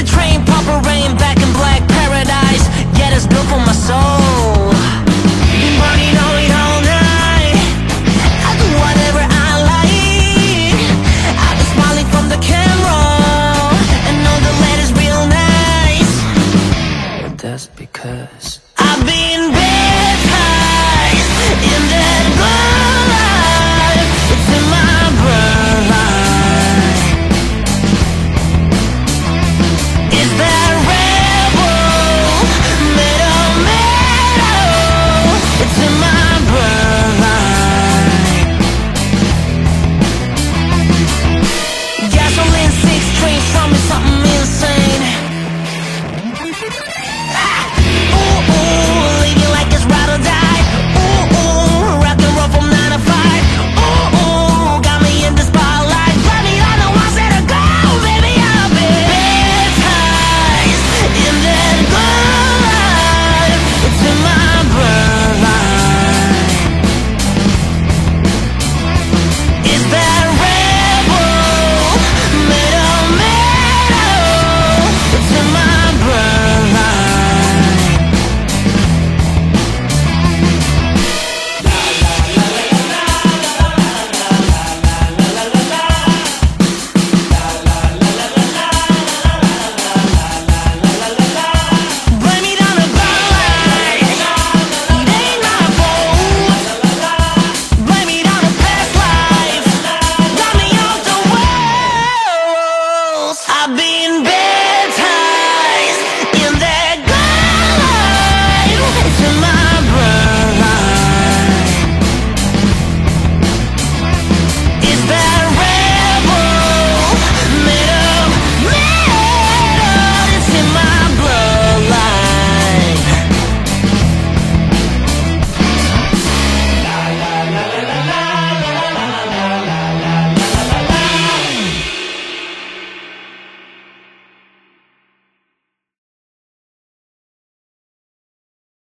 a train, proper rain, back in black paradise. Get us built for my soul. Burning all night. I do whatever I like. I've been smiling from the camera And know the real nice. That's because